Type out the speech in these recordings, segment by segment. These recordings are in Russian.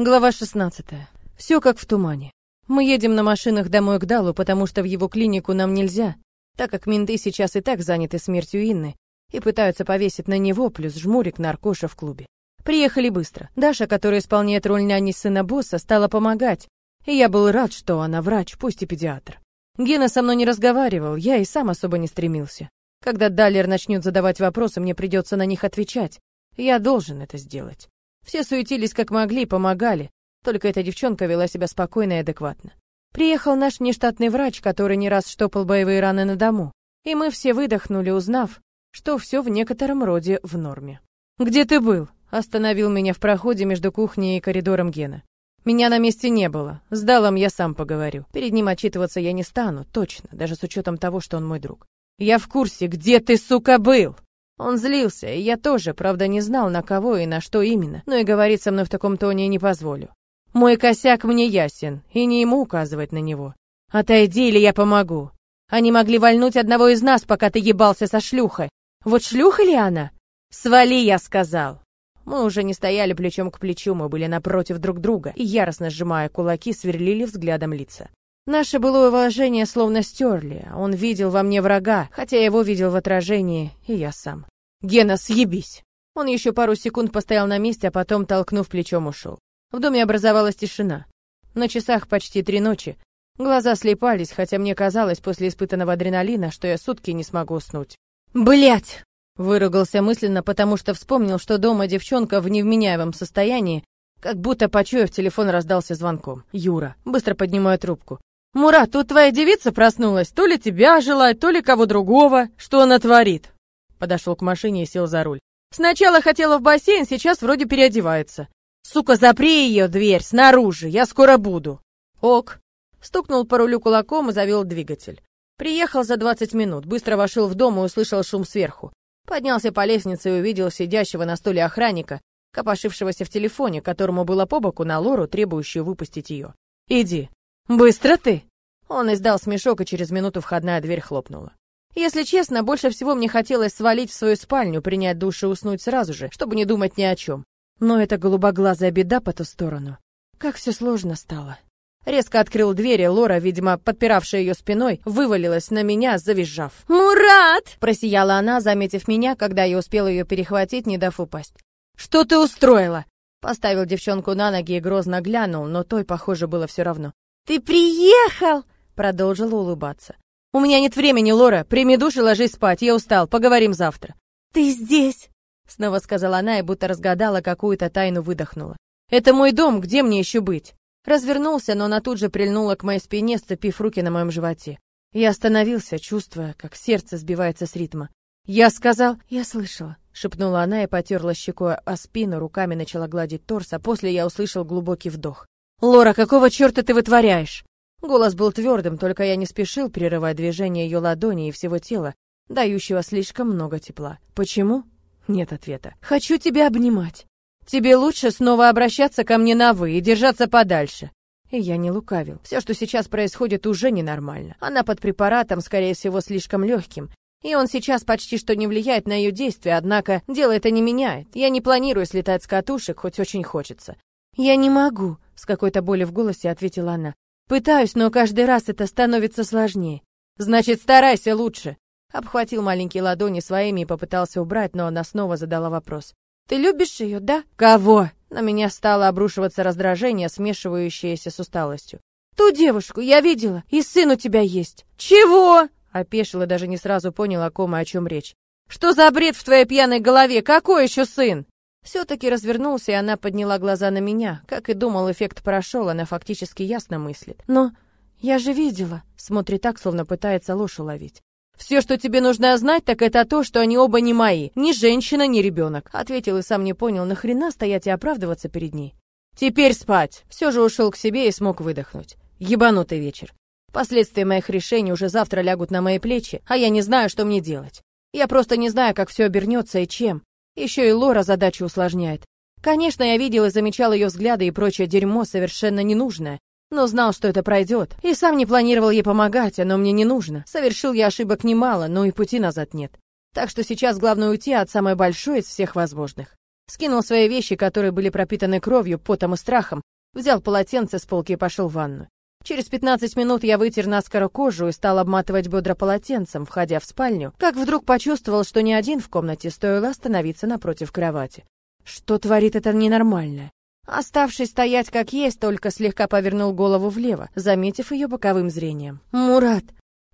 Глава 16. Все как в тумане. Мы едем на машинах домой к Далу, потому что в его клинику нам нельзя, так как менты сейчас и так заняты смертью Инны и пытаются повесить на него плюс жмурик наркоша в клубе. Приехали быстро. Даша, которая исполняет роль няни сына босса, стала помогать, и я был рад, что она врач, пусть и педиатр. Гена со мной не разговаривал, я и сам особо не стремился. Когда Даллер начнет задавать вопросы, мне придется на них отвечать. Я должен это сделать. Все суетились как могли, помогали. Только эта девчонка вела себя спокойно и адекватно. Приехал наш внештатный врач, который не раз штопал боевые раны на дому. И мы все выдохнули, узнав, что все в некотором роде в норме. «Где ты был?» — остановил меня в проходе между кухней и коридором Гена. Меня на месте не было. С Далом я сам поговорю. Перед ним отчитываться я не стану, точно, даже с учетом того, что он мой друг. Я в курсе, где ты, сука, был? Он злился, и я тоже, правда, не знал, на кого и на что именно, но и говорить со мной в таком тоне не позволю. Мой косяк мне ясен, и не ему указывать на него. Отойди, или я помогу. Они могли вальнуть одного из нас, пока ты ебался со шлюхой. Вот шлюха ли она? Свали, я сказал. Мы уже не стояли плечом к плечу, мы были напротив друг друга, и яростно сжимая кулаки, сверлили взглядом лица. Наше былое уважение словно стерли. Он видел во мне врага, хотя его видел в отражении и я сам. «Гена, съебись!» Он еще пару секунд постоял на месте, а потом, толкнув плечом, ушел. В доме образовалась тишина. На часах почти три ночи. Глаза слепались, хотя мне казалось после испытанного адреналина, что я сутки не смогу уснуть. Блять! Выругался мысленно, потому что вспомнил, что дома девчонка в невменяемом состоянии, как будто почуяв, телефон раздался звонком. Юра. Быстро поднимаю трубку. «Мурат, тут твоя девица проснулась, то ли тебя желает, то ли кого другого. Что она творит?» Подошел к машине и сел за руль. «Сначала хотела в бассейн, сейчас вроде переодевается. Сука, запри ее дверь снаружи, я скоро буду». «Ок». Стукнул по рулю кулаком и завел двигатель. Приехал за 20 минут, быстро вошел в дом и услышал шум сверху. Поднялся по лестнице и увидел сидящего на стуле охранника, копошившегося в телефоне, которому было по боку на Лору, требующую выпустить ее. «Иди». «Быстро ты!» Он издал смешок, и через минуту входная дверь хлопнула. Если честно, больше всего мне хотелось свалить в свою спальню, принять душ и уснуть сразу же, чтобы не думать ни о чем. Но это голубоглазая беда по ту сторону. Как все сложно стало. Резко открыл дверь, и Лора, видимо, подпиравшая ее спиной, вывалилась на меня, завизжав. «Мурат!» — просияла она, заметив меня, когда я успел ее перехватить, не дав упасть. «Что ты устроила?» Поставил девчонку на ноги и грозно глянул, но той, похоже, было все равно. «Ты приехал!» Продолжила улыбаться. «У меня нет времени, Лора. Прими душ и ложись спать. Я устал. Поговорим завтра». «Ты здесь?» Снова сказала она и будто разгадала какую-то тайну выдохнула. «Это мой дом. Где мне еще быть?» Развернулся, но она тут же прильнула к моей спине, сцепив руки на моем животе. Я остановился, чувствуя, как сердце сбивается с ритма. «Я сказал...» «Я слышала», — шепнула она и потерла щекой о спину, руками начала гладить торс, а после я услышал глубокий вдох. «Лора, какого черта ты вытворяешь?» Голос был твердым, только я не спешил прерывать движение ее ладони и всего тела, дающего слишком много тепла. Почему? Нет ответа. Хочу тебя обнимать. Тебе лучше снова обращаться ко мне на «вы» и держаться подальше. И я не лукавил. Все, что сейчас происходит, уже ненормально. Она под препаратом, скорее всего, слишком легким. И он сейчас почти что не влияет на ее действия, однако дело это не меняет. Я не планирую слетать с катушек, хоть очень хочется. «Я не могу», — с какой-то болью в голосе ответила она. Пытаюсь, но каждый раз это становится сложнее. Значит, старайся лучше. Обхватил маленькие ладони своими и попытался убрать, но она снова задала вопрос. Ты любишь ее, да? Кого? На меня стало обрушиваться раздражение, смешивающееся с усталостью. Ту девушку я видела, и сын у тебя есть. Чего? Опешил и даже не сразу понял, о ком и о чем речь. Что за бред в твоей пьяной голове? Какой еще сын? Все-таки развернулся, и она подняла глаза на меня. Как и думал, эффект прошел, она фактически ясно мыслит. Но я же видела. Смотрит так, словно пытается ложь уловить. «Все, что тебе нужно знать, так это то, что они оба не мои. Ни женщина, ни ребенок», — ответил и сам не понял, нахрена стоять и оправдываться перед ней. «Теперь спать!» Все же ушел к себе и смог выдохнуть. Ебанутый вечер. Последствия моих решений уже завтра лягут на мои плечи, а я не знаю, что мне делать. Я просто не знаю, как все обернется и чем. Еще и Лора задачу усложняет. Конечно, я видел и замечал ее взгляды и прочее дерьмо совершенно ненужное, но знал, что это пройдет. И сам не планировал ей помогать, оно мне не нужно. Совершил я ошибок немало, но и пути назад нет. Так что сейчас главное уйти от самой большой из всех возможных. Скинул свои вещи, которые были пропитаны кровью, потом и страхом, взял полотенце с полки и пошел в ванну. Через 15 минут я вытер наскоро кожу и стал обматывать бедра полотенцем, входя в спальню, как вдруг почувствовал, что не один в комнате, стоило остановиться напротив кровати. Что творит это ненормальное? Оставшись стоять как есть, только слегка повернул голову влево, заметив ее боковым зрением. «Мурат!»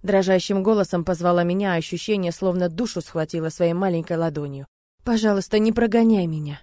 Дрожащим голосом позвала меня, ощущение, словно душу схватило своей маленькой ладонью. «Пожалуйста, не прогоняй меня».